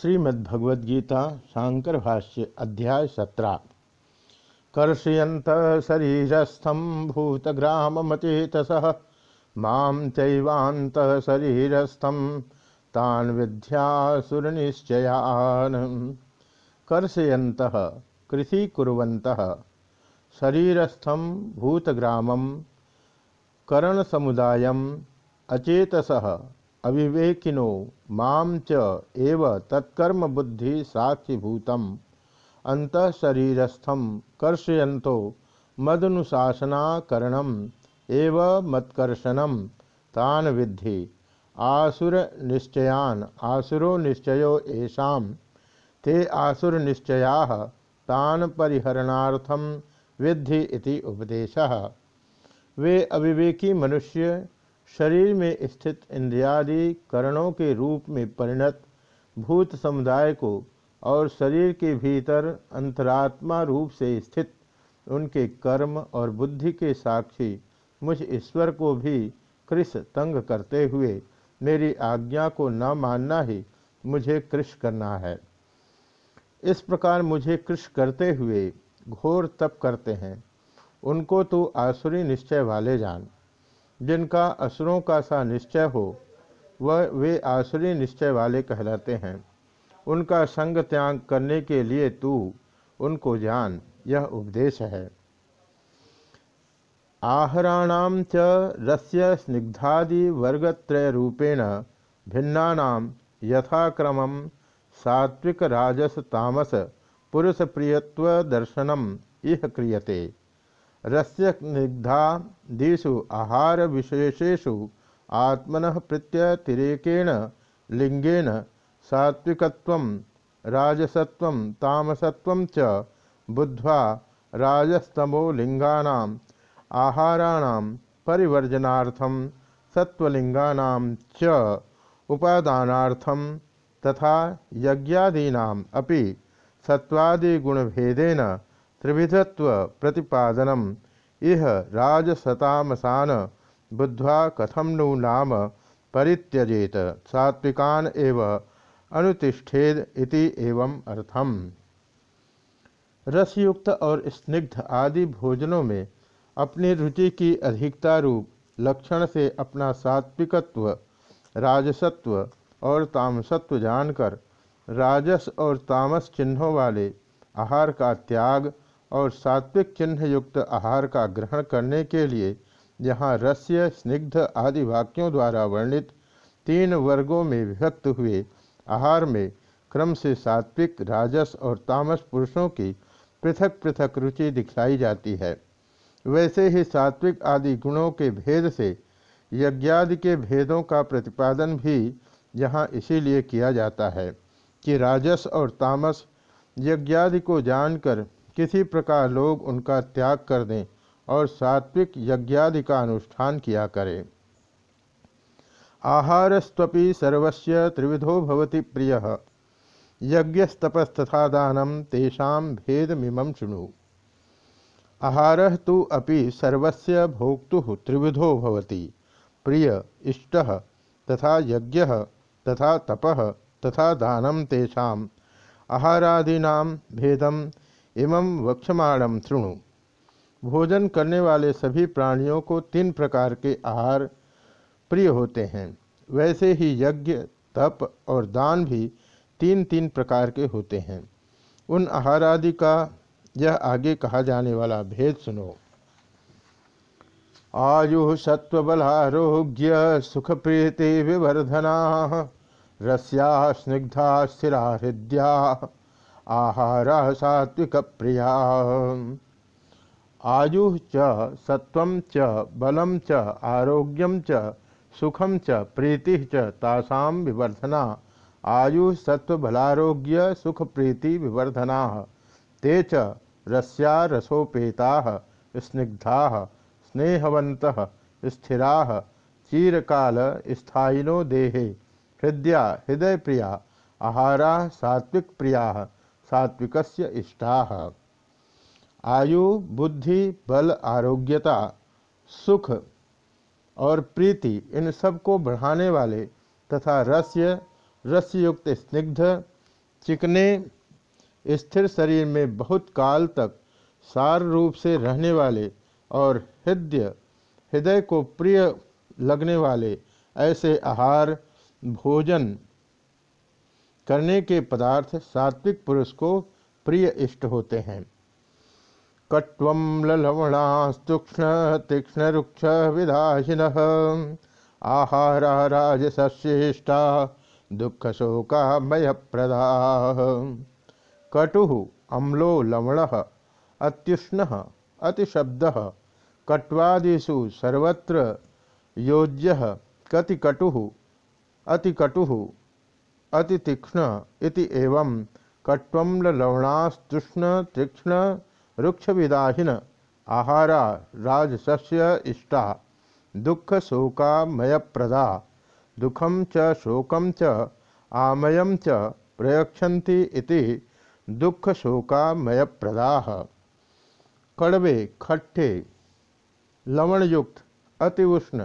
श्रीमद्भगवद्गीता शांकर भाष्य अध्याय सत्रह। कर्षयंत शरीरस्थम भूतग्रामचेतस माँ चैवांत शरीरस्थम तान विद्यासुरनिश्चयान कर्षयंत कृषि कुरंत शरीरस्थम भूतग्रामम करणसमुदायम अचेतस अविवेकिनो माम च एव तत्कर्म बुद्धि साक्षिभूतम। अंतशरीरस्थम कर्षयंतो मदनुशासनाकरणम एव मत्कर्षणम। तान विद्धि। आसुर निश्चयान आसुरो निश्चयो येषाम। ते आसुर निश्चया तान परिहरणार्थम विद्धि इति उपदेशः। वे अविवेकी मनुष्य शरीर में स्थित इंद्रियादि करणों के रूप में परिणत भूत समुदाय को और शरीर के भीतर अंतरात्मा रूप से स्थित उनके कर्म और बुद्धि के साक्षी मुझ ईश्वर को भी कृष तंग करते हुए मेरी आज्ञा को न मानना ही मुझे कृष करना है। इस प्रकार मुझे कृष करते हुए घोर तप करते हैं। उनको तो आसुरी निश्चय वाले जान। जिनका असुरों का सा निश्चय हो, वह वे आसुरी निश्चय वाले कहलाते हैं। उनका संग त्याग करने के लिए तू उनको जान, यह उपदेश है। आहराणाम च रस्य स्निग्धादि वर्गत्रय रूपेण भिन्ना यथाक्रम सात्विक राजस तामस पुरुष प्रियत्व दर्शनम इह क्रियते। रस्यनिग्धादिषु आहार विशेषेषु आत्मन प्रत्यतिरेकेण, लिंगेन, सात्विकत्वं, राजसत्वं, तामसत्वं च बुद्ध्वा राजस्तमो लिंगानाम्, आहाराणां परिवर्जनार्थं सत्वलिंगानां च उपादानार्थं तथा यज्ञादीनाम् अपि सत्वादिगुणभेदेन त्रिविधत्व प्रतिपादनम। इह राजसतामसान बुद्ध्वा कथम नु नाम परित्यजेत। सात्विकान एव अनुतिष्ठेद इति एवं अर्थम। रसयुक्त और स्निग्ध आदि भोजनों में अपनी रुचि की अधिकता रूप, लक्षण से अपना सात्विकत्व, राजसत्व और तामसत्व जानकर, राजस और तामस चिन्हों वाले आहार का त्याग और सात्विक चिन्ह युक्त आहार का ग्रहण करने के लिए यहाँ रस्य स्निग्ध आदि वाक्यों द्वारा वर्णित तीन वर्गों में विभक्त हुए आहार में क्रम से सात्विक, राजस और तामस पुरुषों की पृथक पृथक रुचि दिखलाई जाती है। वैसे ही सात्विक आदि गुणों के भेद से यज्ञादि के भेदों का प्रतिपादन भी यहाँ इसीलिए किया जाता है कि राजस और तामस यज्ञादि को जानकर किसी प्रकार लोग उनका त्याग कर दें और सात्विक यज्ञादि का अनुष्ठान किया करें। आहारस्वी सर्वस्य त्रिविधो भवति प्रिय। यज्ञस्तपस्तथा दानम तेषा भेदमिम शुणु। आहार तो अभी सर्वस्य भोक्तु त्रिविधो भवति। प्रिय, इष्ट, तथा यज्ञ, तथा तप, तथा दानम तेषा। आहारादीना भेदम इमं वक्षमाणम तृणु। भोजन करने वाले सभी प्राणियों को तीन प्रकार के आहार प्रिय होते हैं। वैसे ही यज्ञ, तप और दान भी तीन तीन प्रकार के होते हैं। उन आहार आदि का यह आगे कहा जाने वाला भेद सुनो। आयु सत्वबलारोग्य सुख प्रीति विवर्धना रस्या, स्निग्धा स्थिरा हृदया आहार सात्विक प्रिया आयु च सत्व च बलम च आरोग्यम च सुखम च, प्रीति च विवर्धना। आयु सत्व बलारोग्य सुख प्रीति विवर्धना। ते च, रस्या, रसोपेता, स्निग्धा स्नेहवंत स्थिरा, चीरकाल, स्थायिनो देहे। हृदया हृदय प्रिया आहारा सात्विक प्रिया सात्विक इष्टा। आयु, बुद्धि, बल, आरोग्यता, सुख और प्रीति, इन सबको बढ़ाने वाले तथा रस्य रसयुक्त स्निग्ध, चिकने, स्थिर शरीर में बहुत काल तक सार रूप से रहने वाले और हृदय हृदय को प्रिय लगने वाले ऐसे आहार, भोजन करने के पदार्थ सात्विक पुरुष को प्रिय इष्ट होते हैं। कट्व ललवणास्तुक्ष्ण, तीक्ष्ण रुक्ष विदाहिन आहारा राजसश्रेष्ठा दुख शोकामय प्रदा कटु अम्लो लवण, अत्युष्ण, अतिशब्द। कट्वादिषु सर्वत्र योज्य, कतिकटु, अतिकटु अतितीक्ष्ण इति एवं कट्वम्ल लवणास्तुष्ण तीक्ष्ण रुक्षविदाहीन आहारा राजस्य इष्टा। दुख शोकामय प्रदा दुखम च शोकम च आमयम च प्रयक्षन्ति इति दुख शोकामय प्रदाह कड़वे, खट्टे, लवणयुक्त अति उष्ण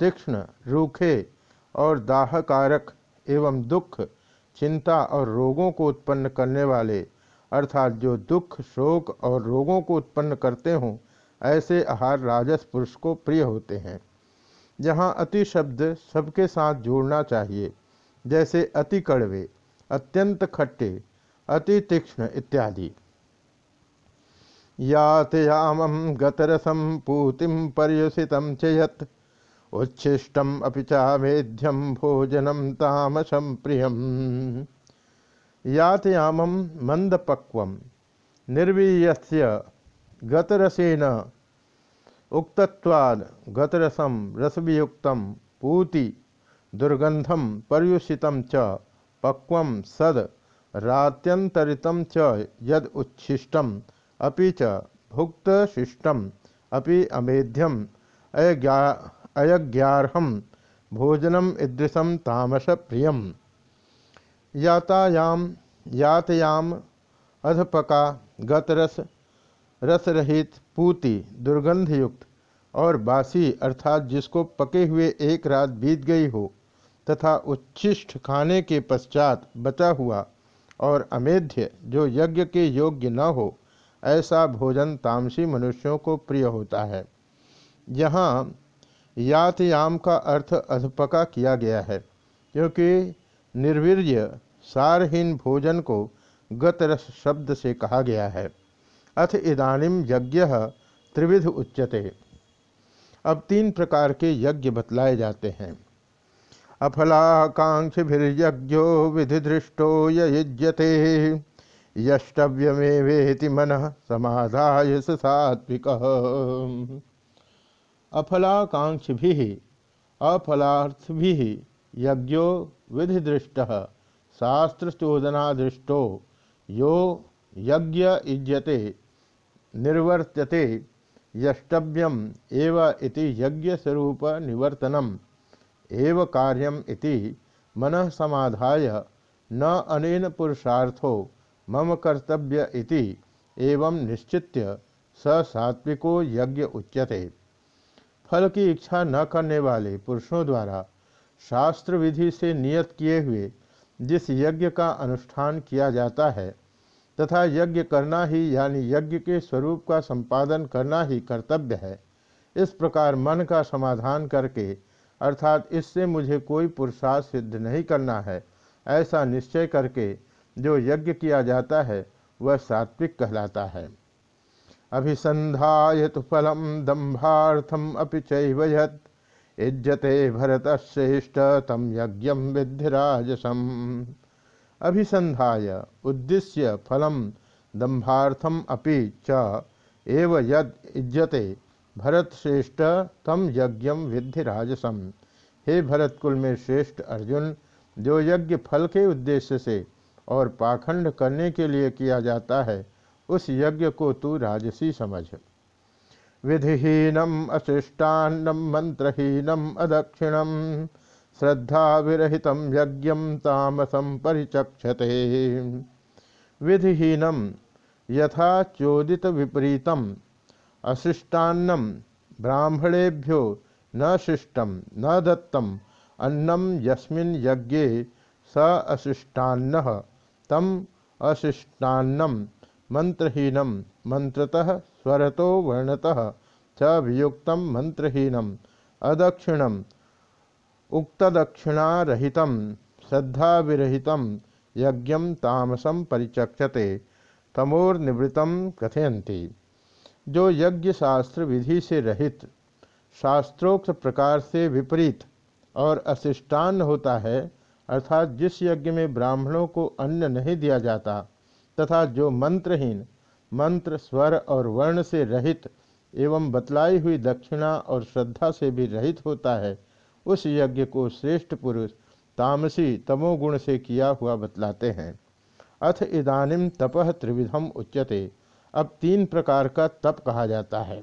तीक्ष्ण, रूखे और दाहकारक एवं दुख, चिंता और रोगों को उत्पन्न करने वाले, अर्थात जो दुख, शोक और रोगों को उत्पन्न करते हों, ऐसे आहार राजस पुरुष को प्रिय होते हैं। जहाँ अति शब्द सबके साथ जोड़ना चाहिए, जैसे अति कड़वे, अत्यंत खट्टे, अति तीक्ष्ण इत्यादि। यातयामं गतरसम पूतिम पर्युषित चयत उच्छिष्टम अपि चामेध्यम भोजनम तामसम प्रियम। यातयामं मंदपक्व। निर्वीयस्य गतरसेन उक्तत्वाद गतरसम रसवियुक्त पूति दुर्गंधम पर्युषित च पक्व सद रात्यंतरित च यद उच्छिष्टम अपि अमेध्यम अयज्ञारहम भोजनम ईदृशम तामस प्रियम यातायाम यातयाम, अधपका, गतरस, रसरहित, पूति, दुर्गंधयुक्त और बासी, अर्थात जिसको पके हुए एक रात बीत गई हो, तथा उच्छिष्ट खाने के पश्चात बचा हुआ और अमेध्य, जो यज्ञ के योग्य न हो, ऐसा भोजन तामसी मनुष्यों को प्रिय होता है। यहाँ यातयाम का अर्थ अधपका किया गया है, क्योंकि निर्वीर्य सारहीन भोजन को गतरस शब्द से कहा गया है। अथ इदानिम यज्ञ त्रिविध उच्यते। अब तीन प्रकार के यज्ञ बतलाए जाते हैं। अफलाकांक्षिभिर्यज्ञो विधिदृष्टो युज्यते यष्टव्यमेवेति मन समाधाय सात्विक। अफलाकांक्ष भी अफलार्थ भी यज्ञो विधिदृष्ट शास्त्रचोदनादृष्टो यो यज्ञ इज्यते, निर्वर्त्यते, यष्टव्यम एव इति यज्ञ स्वरूप निवर्तनम एव कार्यम इति मन समाधाय न अनेन पुरुषार्थो मम कर्तव्य इति एवं निश्चित्य स सात्विको यज्ञ उच्यते। फल की इच्छा न करने वाले पुरुषों द्वारा शास्त्र विधि से नियत किए हुए जिस यज्ञ का अनुष्ठान किया जाता है, तथा यज्ञ करना ही यानी यज्ञ के स्वरूप का संपादन करना ही कर्तव्य है। इस प्रकार मन का समाधान करके, अर्थात इससे मुझे कोई पुरुषार्थ सिद्ध नहीं करना है, ऐसा निश्चय करके जो यज्ञ किया जाता है, वह सात्विक कहलाता है। अभिसंध्याय तो फलम दंभार्थम अपि इज्जते भरत श्रेष्ठ तम यज्ञ विधिराजसम अभिसंध्याय उद्देश्य फलम दंभार्थम अपि च एव यद इज्जते भरत श्रेष्ठ तम यज्ञ विधिराजसम हे भरत कुल में श्रेष्ठ अर्जुन, जो यज्ञ फल के उद्देश्य से और पाखंड करने के लिए किया जाता है उस यज्ञ को तू राजसी समझ। विधिहीनम, अशिष्टान्नम, मंत्रहीनम, अदक्षिणम श्रद्धा विरहित यज्ञ तामसम परिचक्षते। विधिहीनम, यथा चोदित विपरीतम, अशिष्टान्नम, ब्राह्मणेभ्यो न शिष्टम, न दत्तम, अन्नम यस्मिन् यज्ञे स अशिष्टान्न, तम अशिष्टान्नम। मंत्रहीनम मंत्रतः स्वरतो वर्णतः च वियुक्त मंत्रहीनम अदक्षिणम उक्तदक्षिणारहित श्रद्धाविरहित यज्ञ तामसम परिचक्षते तमोर्निवृत कथयंती जो यज्ञ शास्त्र विधि से रहित शास्त्रोक्त प्रकार से विपरीत और अशिष्टान्न होता है, अर्थात जिस यज्ञ में ब्राह्मणों को अन्न नहीं दिया जाता तथा जो मंत्रहीन मंत्र स्वर और वर्ण से रहित एवं बतलाई हुई दक्षिणा और श्रद्धा से भी रहित होता है, उस यज्ञ को श्रेष्ठ पुरुष तामसी तमोगुण से किया हुआ बतलाते हैं। अथ इदानिम तपह त्रिविधम उच्यते। अब तीन प्रकार का तप कहा जाता है।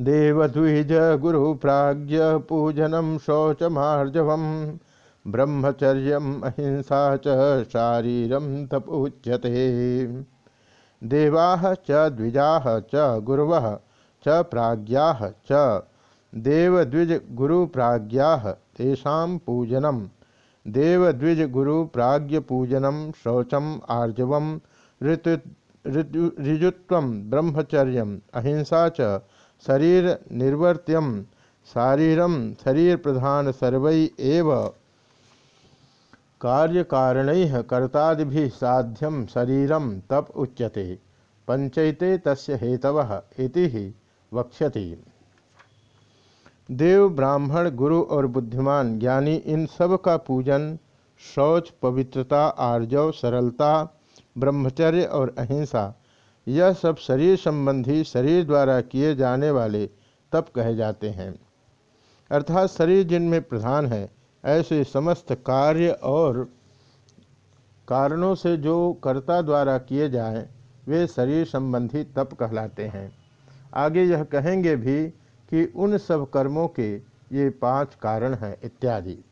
देवद्विज गुरु प्राज्ञ पूजनम शौचमार्जव ब्रह्मचर्य अहिंसा च शारीरम तप उच्यते। देवा च, द्विजा च, गुरव च, प्राज्ञा च देवद्विज तेषा पूजनम। देवद्विज गुरु प्राज्ञ पूजनम शौचम आर्जव ऋतु ऋजुत्व ब्रह्मचर्य अहिंसा च शरीर निर्वर्त्यम शारीरम शरीर प्रधान सर्वै एव कार्यकारण कर्तादि साध्यम शरीरम तप उच्यते। पंचैते तस्य हेतव इति वक्ष्यति। देव, ब्राह्मण, गुरु और बुद्धिमान, ज्ञानी, इन सब का पूजन, शौच, पवित्रता, आर्जव, सरलता, ब्रह्मचर्य और अहिंसा, यह सब शरीर संबंधी शरीर द्वारा किए जाने वाले तप कहे जाते हैं। अर्थात शरीर जिनमें प्रधान है ऐसे समस्त कार्य और कारणों से जो कर्ता द्वारा किए जाएँ, वे शरीर संबंधी तप कहलाते हैं। आगे यह कहेंगे भी कि उन सब कर्मों के ये पाँच कारण हैं, इत्यादि।